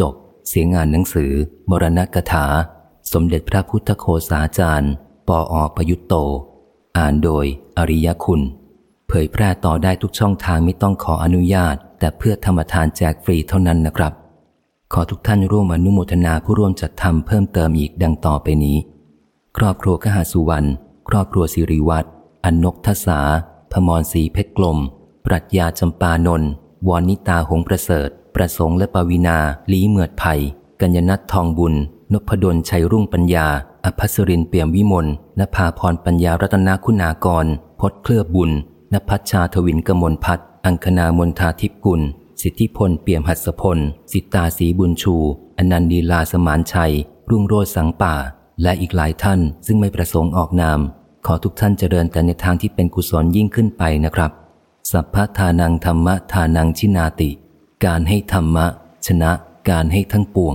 จบ เสียงานหนังสือ มรณกถา สมเด็จพระพุทธโคสาจารย์ ปออประยุตโต อ่านโดย อริยคุณ เผยแพร่ต่อได้ทุกช่องทางไม่ต้องขออนุญาต แต่เพื่อธรรมทานแจกฟรีเท่านั้นนะครับ ขอทุกท่านร่วมอนุโมทนาผู้ร่วมจัดทำเพิ่มเติมอีกดังต่อไปนี้ ครอบครัวขหาสุวรรณครอบครัวสิริวัตรอนนกทศาพมรศรีเพชรกลม ปรัชญาจำปานนท์ วรนิตาหงประเสริฐ ประสงค์และปวินา ลีเหมือดไผ่กัญญนัททองบุญ นพดลชัยรุ่งปัญญา อภัสรินเปี่ยมวิมลนภาพรปัญญารัตนาคุณากร พศเคลือบบุญนภัชชาทวินกมลพัฒอังคณามนทาทิพกุล สิทธิพลเปี่ยมหัสพล สิตาสีบุญชู อนันดีลาสมานชัย รุ่งโรจสังป่า และอีกหลายท่านซึ่งไม่ประสงค์ออกนาม ขอทุกท่านเจริญแต่ในทางที่เป็นกุศลยิ่งขึ้นไปนะครับ สัพพทานังธรรมะทานังชินาติ การให้ธรรมะ ชนะการให้ทั้งปวง